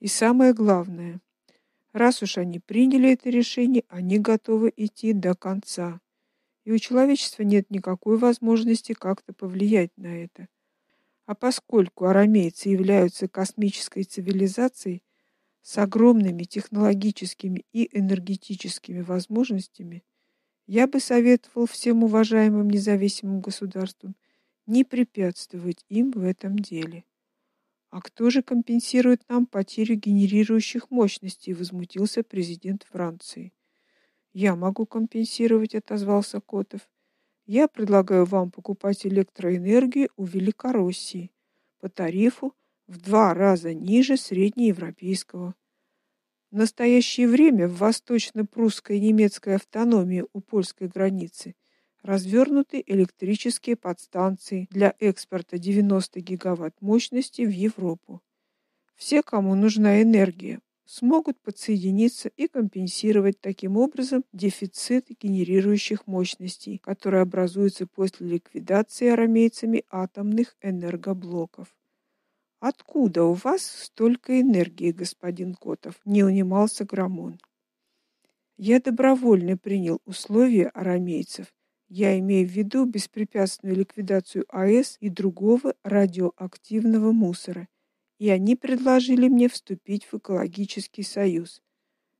И самое главное, раз уж они приняли это решение, они готовы идти до конца. И у человечества нет никакой возможности как-то повлиять на это. А поскольку арамейцы являются космической цивилизацией с огромными технологическими и энергетическими возможностями, я бы советовал всем уважаемым независимым государствам не препятствовать им в этом деле. А кто же компенсирует нам потерю генерирующих мощностей, возмутился президент Франции. Я могу компенсировать, отозвался Котов. Я предлагаю вам покупать электроэнергию у Великороссии по тарифу в два раза ниже среднеевропейского. В настоящее время в восточно-прусской немецкой автономии у польской границы развернуты электрические подстанции для экспорта 90 гигаватт мощности в Европу. Все, кому нужна энергия, смогут подсоединиться и компенсировать таким образом дефицит генерирующих мощностей, который образуется после ликвидации арамейцами атомных энергоблоков. Откуда у вас столько энергии, господин Котов? не унимался Грамон. Я добровольно принял условия арамейцев. Я имею в виду беспрепятственную ликвидацию АЭС и другого радиоактивного мусора и они предложили мне вступить в экологический союз.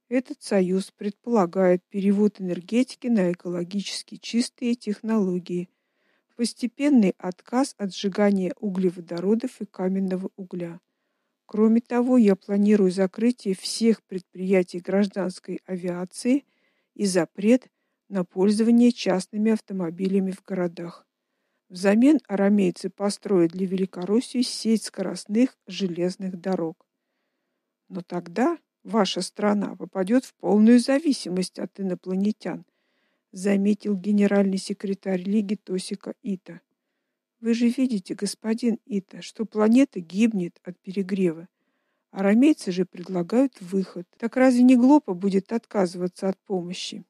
Этот союз предполагает перевод энергетики на экологически чистые технологии, постепенный отказ от сжигания углеводородов и каменного угля. Кроме того, я планирую закрытие всех предприятий гражданской авиации и запрет на пользование частными автомобилями в городах. Взамен арамейцы построят для Великороссии сеть скоростных железных дорог. Но тогда ваша страна попадет в полную зависимость от инопланетян, заметил генеральный секретарь Лиги Тосика Ита. Вы же видите, господин Ита, что планета гибнет от перегрева. Арамейцы же предлагают выход. Так разве не глупо будет отказываться от помощи?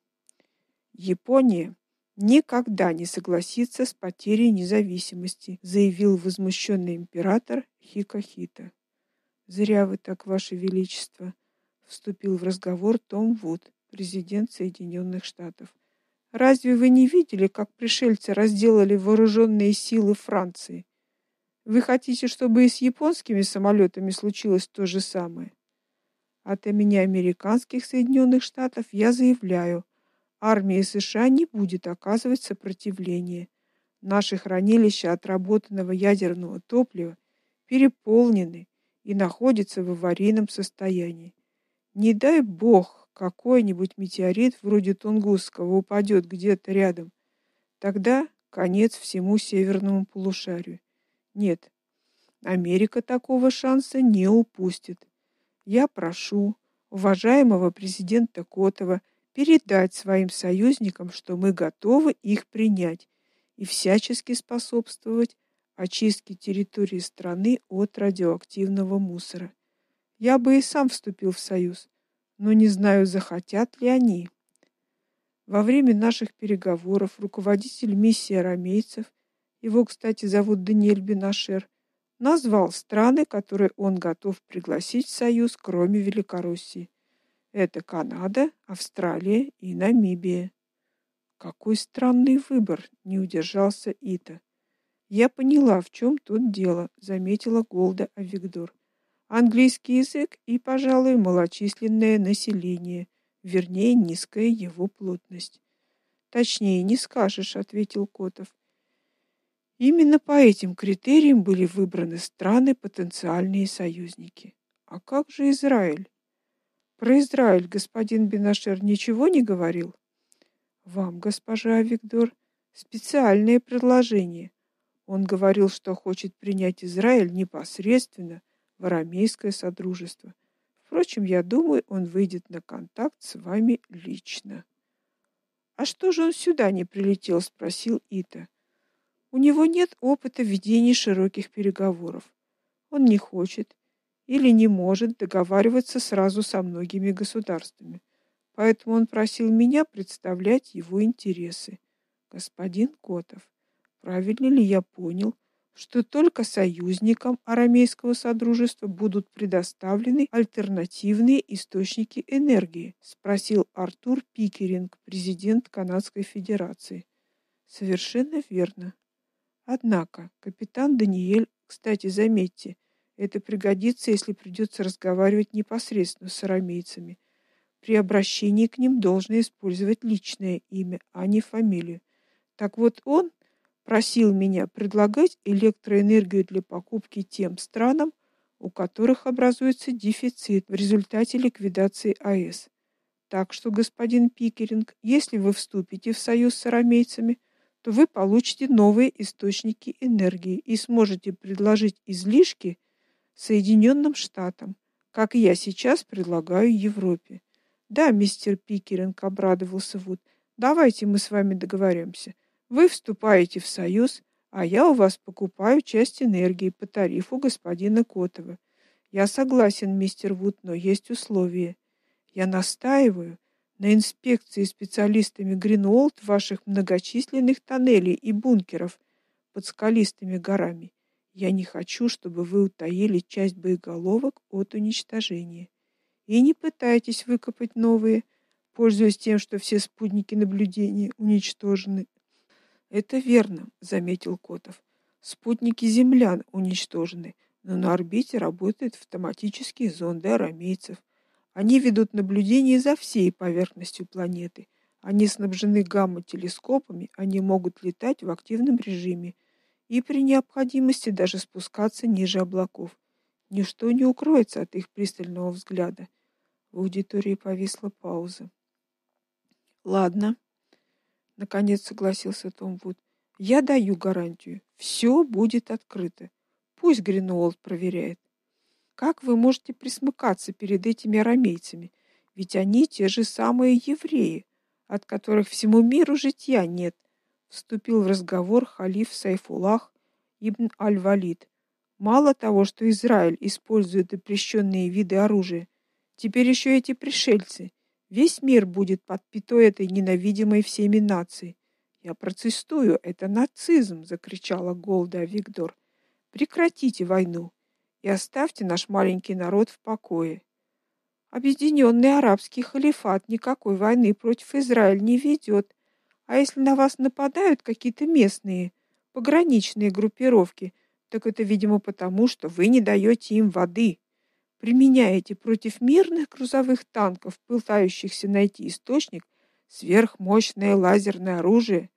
Япония никогда не согласится с потерей независимости, заявил возмущенный император Хикахита. Зря вы так, ваше величество, вступил в разговор Том Вуд, президент Соединенных Штатов. Разве вы не видели, как пришельцы разделали вооруженные силы Франции? Вы хотите, чтобы и с японскими самолетами случилось то же самое? От имени американских Соединенных Штатов я заявляю, армия США не будет оказывать сопротивление. Наши хранилища отработанного ядерного топлива переполнены и находятся в аварийном состоянии. Не дай бог, какой-нибудь метеорит вроде Тунгусского упадет где-то рядом. Тогда конец всему северному полушарию. Нет. Америка такого шанса не упустит. Я прошу уважаемого президента Котова передать своим союзникам, что мы готовы их принять и всячески способствовать очистке территории страны от радиоактивного мусора. Я бы и сам вступил в союз, но не знаю, захотят ли они. Во время наших переговоров руководитель миссии арамейцев, его, кстати, зовут Даниэль Бенашер, назвал страны, которые он готов пригласить в союз, кроме Великороссии. Это Канада, Австралия и Намибия. Какой странный выбор, не удержался Ита. Я поняла, в чем тут дело, заметила Голда Авигдор. Английский язык и, пожалуй, малочисленное население, вернее, низкая его плотность. Точнее не скажешь, ответил Котов. Именно по этим критериям были выбраны страны потенциальные союзники. А как же Израиль? Про Израиль господин Бенашер ничего не говорил? Вам, госпожа Виктор, специальное предложение. Он говорил, что хочет принять Израиль непосредственно в арамейское содружество. Впрочем, я думаю, он выйдет на контакт с вами лично. А что же он сюда не прилетел, спросил Ита. У него нет опыта ведения широких переговоров. Он не хочет или не может договариваться сразу со многими государствами. Поэтому он просил меня представлять его интересы. Господин Котов, правильно ли я понял, что только союзникам арамейского содружества будут предоставлены альтернативные источники энергии, спросил Артур Пикеринг, президент Канадской Федерации. Совершенно верно. Однако, капитан Даниэль, кстати, заметьте, это пригодится, если придется разговаривать непосредственно с арамейцами. При обращении к ним должно использовать личное имя, а не фамилию. Так вот он просил меня предлагать электроэнергию для покупки тем странам, у которых образуется дефицит в результате ликвидации АЭС. Так что, господин Пикеринг, если вы вступите в союз с арамейцами, то вы получите новые источники энергии и сможете предложить излишки Соединенным Штатам, как я сейчас предлагаю Европе. Да, мистер Пикеринг обрадовался Вуд. Давайте мы с вами договоримся. Вы вступаете в союз, а я у вас покупаю часть энергии по тарифу господина Котова. Я согласен, мистер Вуд, но есть условия. Я настаиваю на инспекции специалистами Гринолд ваших многочисленных тоннелей и бункеров под скалистыми горами. Я не хочу, чтобы вы утаили часть боеголовок от уничтожения. И не пытайтесь выкопать новые, пользуясь тем, что все спутники наблюдения уничтожены это верно, заметил Котов. Спутники землян уничтожены, но на орбите работают автоматические зонды арамейцев. Они ведут наблюдение за всей поверхностью планеты. Они снабжены гамма-телескопами, они могут летать в активном режиме и при необходимости даже спускаться ниже облаков. Ничто не укроется от их пристального взгляда. В аудитории повисла пауза. Ладно, наконец согласился Том Вуд. Я даю гарантию. все будет открыто. Пусть Гринуолт проверяет. Как вы можете присмыкаться перед этими арамейцами? Ведь они те же самые евреи, от которых всему миру житья нет, вступил в разговор халиф Сайфуллах ибн Аль-Валид. Мало того, что Израиль использует запрещенные виды оружия, теперь еще эти пришельцы Весь мир будет под пятой этой ненавидимой всеми нации. Я протестую, это нацизм, закричала Голда Виктор. Прекратите войну и оставьте наш маленький народ в покое. Объединенный арабский халифат никакой войны против Израиля не ведет. А если на вас нападают какие-то местные пограничные группировки, так это, видимо, потому, что вы не даете им воды применяете против мирных грузовых танков, пытающихся найти источник, сверхмощное лазерное оружие,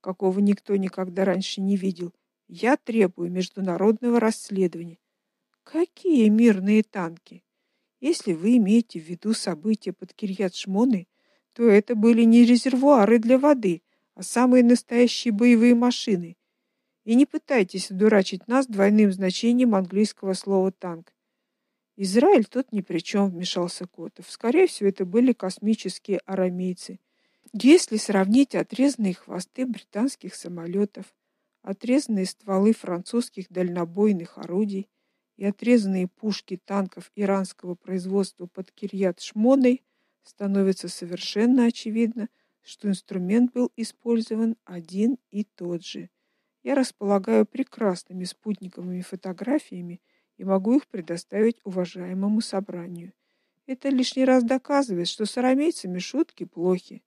какого никто никогда раньше не видел. Я требую международного расследования. Какие мирные танки? Если вы имеете в виду события под Кирьят-Шмоной, то это были не резервуары для воды, а самые настоящие боевые машины. И не пытайтесь дурачить нас двойным значением английского слова танк. Израиль тут ни при чем, вмешался Котов. Скорее всего, это были космические арамейцы. Если сравнить отрезанные хвосты британских самолетов, отрезанные стволы французских дальнобойных орудий и отрезанные пушки танков иранского производства под Кирьят-Шмоной, становится совершенно очевидно, что инструмент был использован один и тот же. Я располагаю прекрасными спутниковыми фотографиями и могу их предоставить уважаемому собранию. Это лишний раз доказывает, что с арамейцами шутки плохи.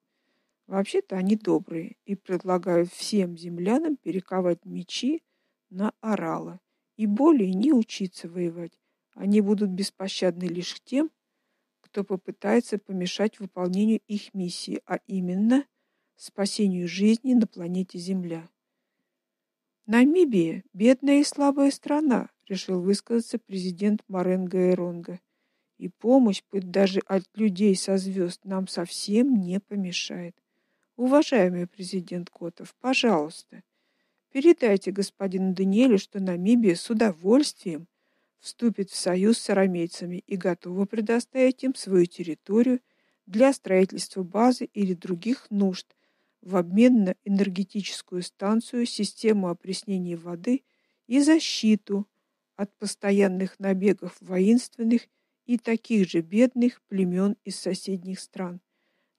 Вообще-то они добрые и предлагают всем землянам перековать мечи на орала и более не учиться воевать. Они будут беспощадны лишь к тем, кто попытается помешать выполнению их миссии, а именно спасению жизни на планете Земля. Намибия бедная и слабая страна, решил высказаться президент Маренго Эронга. И помощь, пусть даже от людей со звезд, нам совсем не помешает. Уважаемый президент Котов, пожалуйста, передайте господину Даниэлю, что Намибия с удовольствием вступит в союз с арамейцами и готова предоставить им свою территорию для строительства базы или других нужд в обмен на энергетическую станцию, систему опреснения воды и защиту от постоянных набегов воинственных и таких же бедных племен из соседних стран.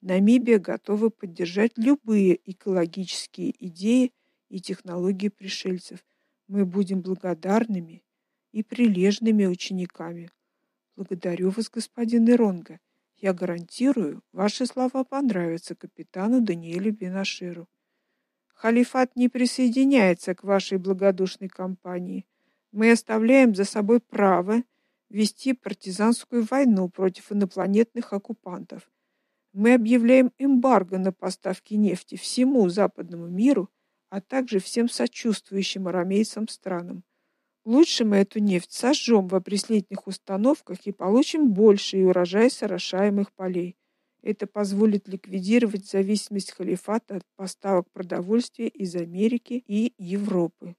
Намибия готова поддержать любые экологические идеи и технологии пришельцев. Мы будем благодарными и прилежными учениками. Благодарю вас, господин Иронга. Я гарантирую, ваши слова понравятся капитану Даниэлю Бенаширу. Халифат не присоединяется к вашей благодушной кампании. Мы оставляем за собой право вести партизанскую войну против инопланетных оккупантов. Мы объявляем эмбарго на поставки нефти всему западному миру, а также всем сочувствующим арамейцам странам. Лучше мы эту нефть сожжем в опреснительных установках и получим больший урожай с орошаемых полей. Это позволит ликвидировать зависимость халифата от поставок продовольствия из Америки и Европы.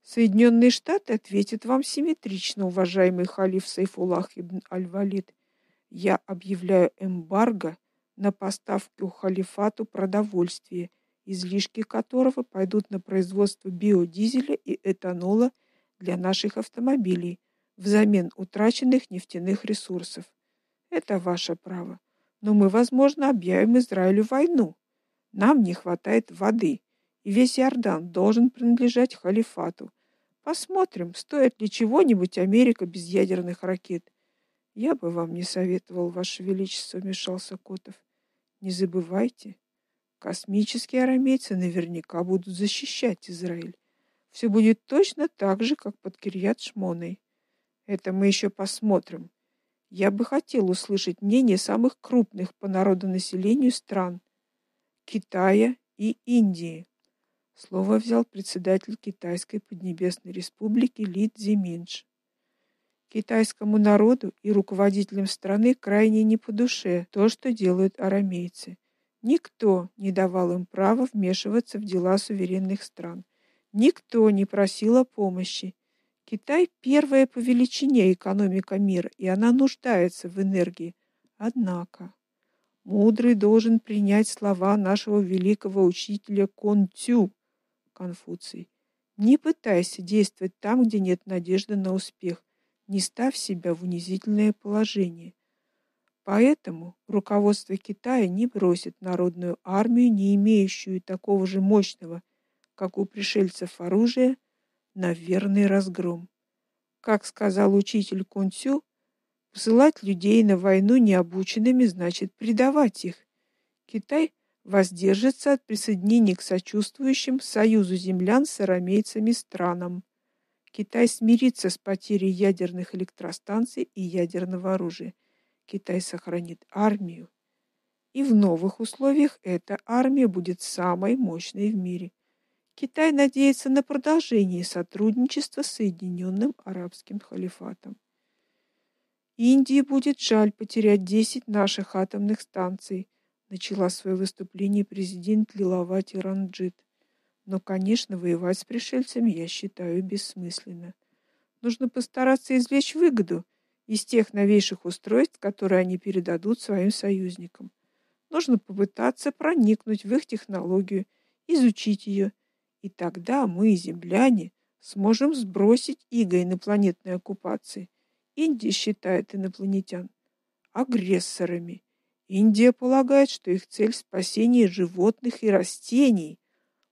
Соединенные Штаты ответят вам симметрично, уважаемый халиф Сайфуллах ибн Аль-Валид. Я объявляю эмбарго на поставки у халифату продовольствия, излишки которого пойдут на производство биодизеля и этанола для наших автомобилей взамен утраченных нефтяных ресурсов. Это ваше право но мы, возможно, объявим Израилю войну. Нам не хватает воды, и весь Иордан должен принадлежать халифату. Посмотрим, стоит ли чего-нибудь Америка без ядерных ракет. Я бы вам не советовал, ваше величество, вмешался Котов. Не забывайте, космические арамейцы наверняка будут защищать Израиль. Все будет точно так же, как под Кирьят-Шмоной. Это мы еще посмотрим. Я бы хотел услышать мнение самых крупных по народонаселению стран Китая и Индии. Слово взял председатель Китайской Поднебесной Республики Ли Цзиминь. Китайскому народу и руководителям страны крайне не по душе то, что делают арамейцы. Никто не давал им права вмешиваться в дела суверенных стран. Никто не просил о помощи, Китай первая по величине экономика мира, и она нуждается в энергии. Однако мудрый должен принять слова нашего великого учителя Концю, Конфуций. Не пытайся действовать там, где нет надежды на успех. Не ставь себя в унизительное положение. Поэтому руководство Китая не бросит народную армию, не имеющую такого же мощного, как у пришельцев оружия, на верный разгром. Как сказал учитель Кунцю, посылать людей на войну необученными значит предавать их. Китай воздержится от присоединения к сочувствующим союзу землян с арамейцами странам. Китай смирится с потерей ядерных электростанций и ядерного оружия. Китай сохранит армию, и в новых условиях эта армия будет самой мощной в мире. Китай надеется на продолжение сотрудничества с Соединенным Арабским Халифатом. Индии будет жаль потерять 10 наших атомных станций, начала свое выступление президент Лилавати Ранджит. Но, конечно, воевать с пришельцами я считаю бессмысленно. Нужно постараться извлечь выгоду из тех новейших устройств, которые они передадут своим союзникам. Нужно попытаться проникнуть в их технологию, изучить ее и тогда мы, земляне, сможем сбросить иго инопланетной оккупации. Индия считает инопланетян агрессорами. Индия полагает, что их цель спасение животных и растений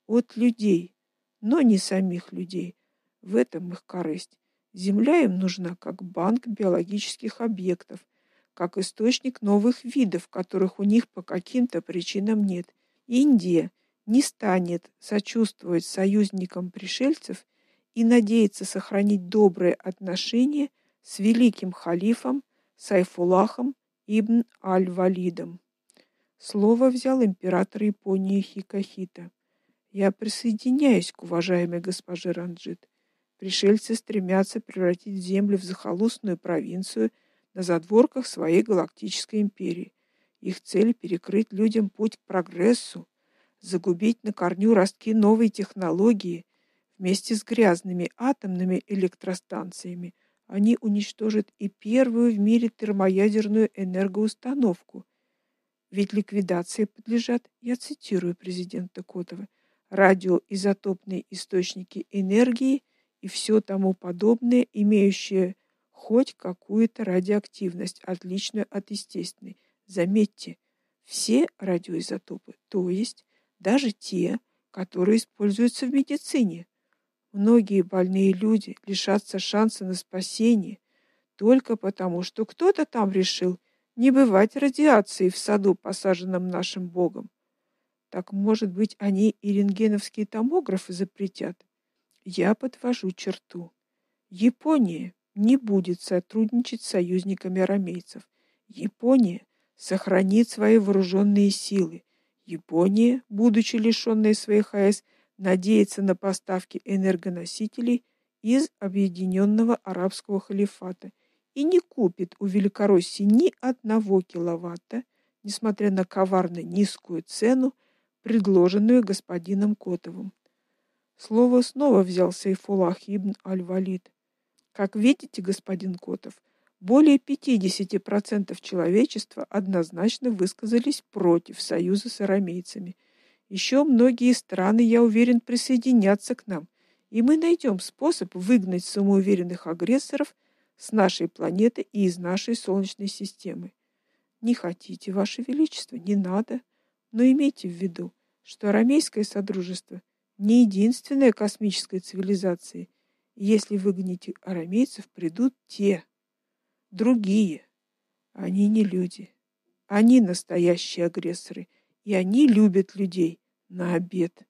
от людей, но не самих людей. В этом их корысть. Земля им нужна как банк биологических объектов, как источник новых видов, которых у них по каким-то причинам нет. Индия не станет сочувствовать союзникам пришельцев и надеяться сохранить добрые отношения с великим халифом Сайфуллахом ибн Аль-Валидом. Слово взял император Японии Хикахита. Я присоединяюсь к уважаемой госпоже Ранджит. Пришельцы стремятся превратить землю в захолустную провинцию на задворках своей галактической империи. Их цель перекрыть людям путь к прогрессу, загубить на корню ростки новой технологии вместе с грязными атомными электростанциями. Они уничтожат и первую в мире термоядерную энергоустановку. Ведь ликвидации подлежат, я цитирую президента Котова, радиоизотопные источники энергии и все тому подобное, имеющее хоть какую-то радиоактивность, отличную от естественной. Заметьте, все радиоизотопы, то есть даже те, которые используются в медицине. Многие больные люди лишатся шанса на спасение только потому, что кто-то там решил не бывать радиации в саду, посаженном нашим Богом. Так, может быть, они и рентгеновские томографы запретят. Я подвожу черту. Япония не будет сотрудничать с союзниками арамейцев. Япония сохранит свои вооруженные силы. Япония, будучи лишённой своих АЭС, надеется на поставки энергоносителей из Объединенного Арабского халифата и не купит у Великороссии ни одного киловатта, несмотря на коварно низкую цену, предложенную господином Котовым. Слово снова взял Сейфуллах ибн Аль-Валид. Как видите, господин Котов, более 50% человечества однозначно высказались против союза с арамейцами еще многие страны, я уверен, присоединятся к нам, и мы найдем способ выгнать самоуверенных агрессоров с нашей планеты и из нашей солнечной системы. Не хотите, ваше величество, не надо, но имейте в виду, что арамейское содружество не единственная космическая цивилизация. Если выгоните арамейцев, придут те, другие. Они не люди. Они настоящие агрессоры и они любят людей на обед.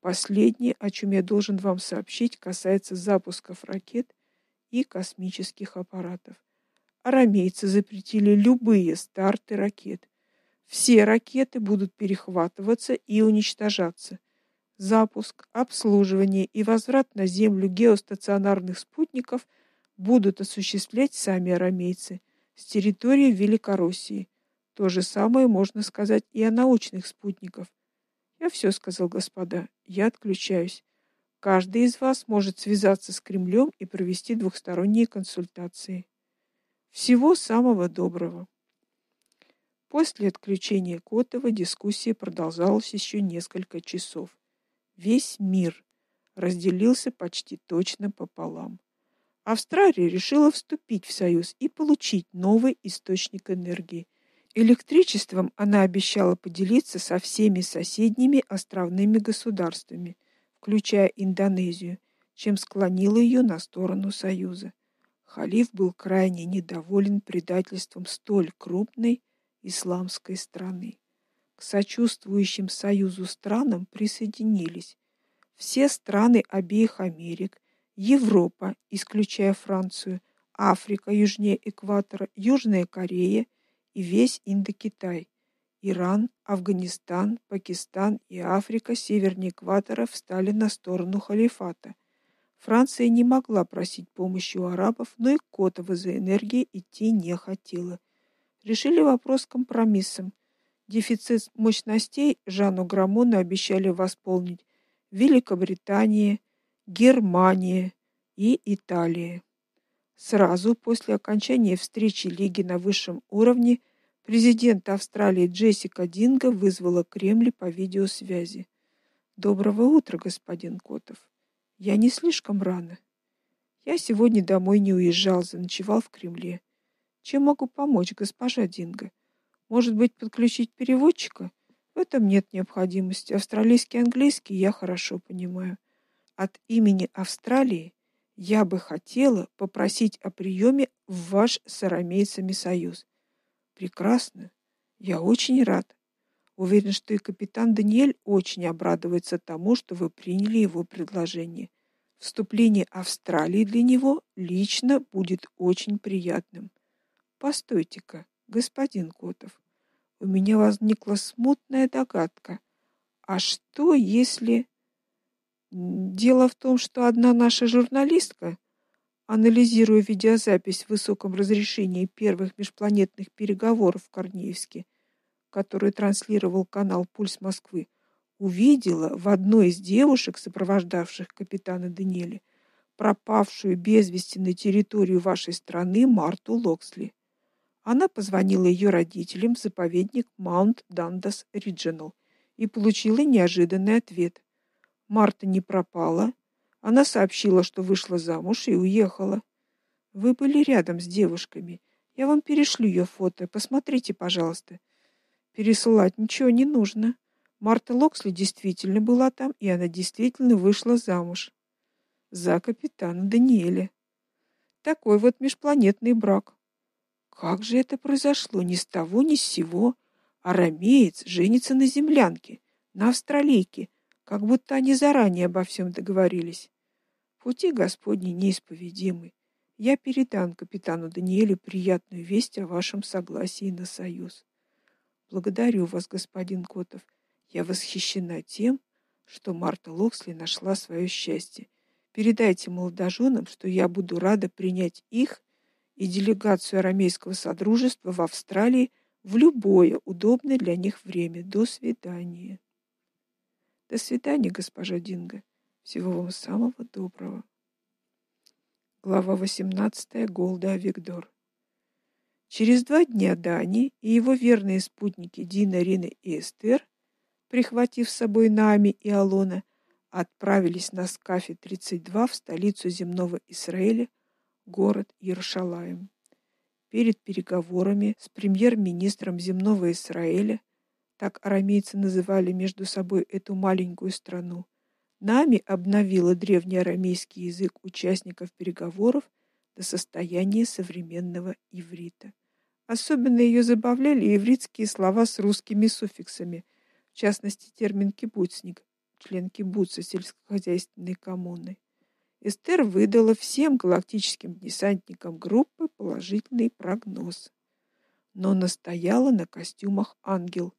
Последнее, о чем я должен вам сообщить, касается запусков ракет и космических аппаратов. Арамейцы запретили любые старты ракет. Все ракеты будут перехватываться и уничтожаться. Запуск, обслуживание и возврат на Землю геостационарных спутников будут осуществлять сами арамейцы с территории Великороссии. То же самое можно сказать и о научных спутниках. Я все сказал, господа. Я отключаюсь. Каждый из вас может связаться с Кремлем и провести двухсторонние консультации. Всего самого доброго. После отключения Котова дискуссия продолжалась еще несколько часов. Весь мир разделился почти точно пополам. Австралия решила вступить в союз и получить новый источник энергии Электричеством она обещала поделиться со всеми соседними островными государствами, включая Индонезию, чем склонила ее на сторону союза. Халиф был крайне недоволен предательством столь крупной исламской страны. К сочувствующим союзу странам присоединились все страны обеих Америк, Европа, исключая Францию, Африка южнее экватора, Южная Корея и весь Индокитай. Иран, Афганистан, Пакистан и Африка севернее экватора встали на сторону халифата. Франция не могла просить помощи у арабов, но и Котова за энергией идти не хотела. Решили вопрос компромиссом. Дефицит мощностей Жану Грамону обещали восполнить Великобритания, Германия и Италия. Сразу после окончания встречи лиги на высшем уровне президент Австралии Джессика Динго вызвала Кремль по видеосвязи. Доброго утра, господин Котов. Я не слишком рано. Я сегодня домой не уезжал, заночевал в Кремле. Чем могу помочь, госпожа Динго? Может быть, подключить переводчика? В этом нет необходимости. Австралийский и английский я хорошо понимаю. От имени Австралии я бы хотела попросить о приеме в ваш с арамейцами союз. Прекрасно. Я очень рад. Уверен, что и капитан Даниэль очень обрадуется тому, что вы приняли его предложение. Вступление Австралии для него лично будет очень приятным. Постойте-ка, господин Котов. У меня возникла смутная догадка. А что, если Дело в том, что одна наша журналистка, анализируя видеозапись в высоком разрешении первых межпланетных переговоров в Корнеевске, которую транслировал канал Пульс Москвы, увидела в одной из девушек, сопровождавших капитана Даниэля, пропавшую без вести на территорию вашей страны Марту Локсли. Она позвонила ее родителям в заповедник Маунт Дандас Риджинал и получила неожиданный ответ. Марта не пропала. Она сообщила, что вышла замуж и уехала. Вы были рядом с девушками. Я вам перешлю ее фото. Посмотрите, пожалуйста. Пересылать ничего не нужно. Марта Локсли действительно была там, и она действительно вышла замуж. за капитана Даниэля. Такой вот межпланетный брак. Как же это произошло ни с того ни с сего? Арамеец женится на землянке, на австралийке, как будто они заранее обо всем договорились. Пути Господни неисповедимы. Я передам капитану Даниэлю приятную весть о вашем согласии на союз. Благодарю вас, господин Котов. Я восхищена тем, что Марта Локсли нашла свое счастье. Передайте молодоженам, что я буду рада принять их и делегацию арамейского содружества в Австралии в любое удобное для них время. До свидания. До свидания, госпожа Динго. Всего вам самого доброго. Глава 18. Голда Виктор. Через два дня Дани и его верные спутники Дина, Рина и Эстер, прихватив с собой Нами и Алона, отправились на Скафе 32 в столицу земного Израиля, город Иерушалаим. Перед переговорами с премьер-министром земного Израиля, так арамейцы называли между собой эту маленькую страну, Нами обновила древний арамейский язык участников переговоров до состояния современного иврита. Особенно ее забавляли ивритские слова с русскими суффиксами, в частности термин кибуцник, член кибуца сельскохозяйственной коммуны. Эстер выдала всем галактическим десантникам группы положительный прогноз, но настояла на костюмах ангел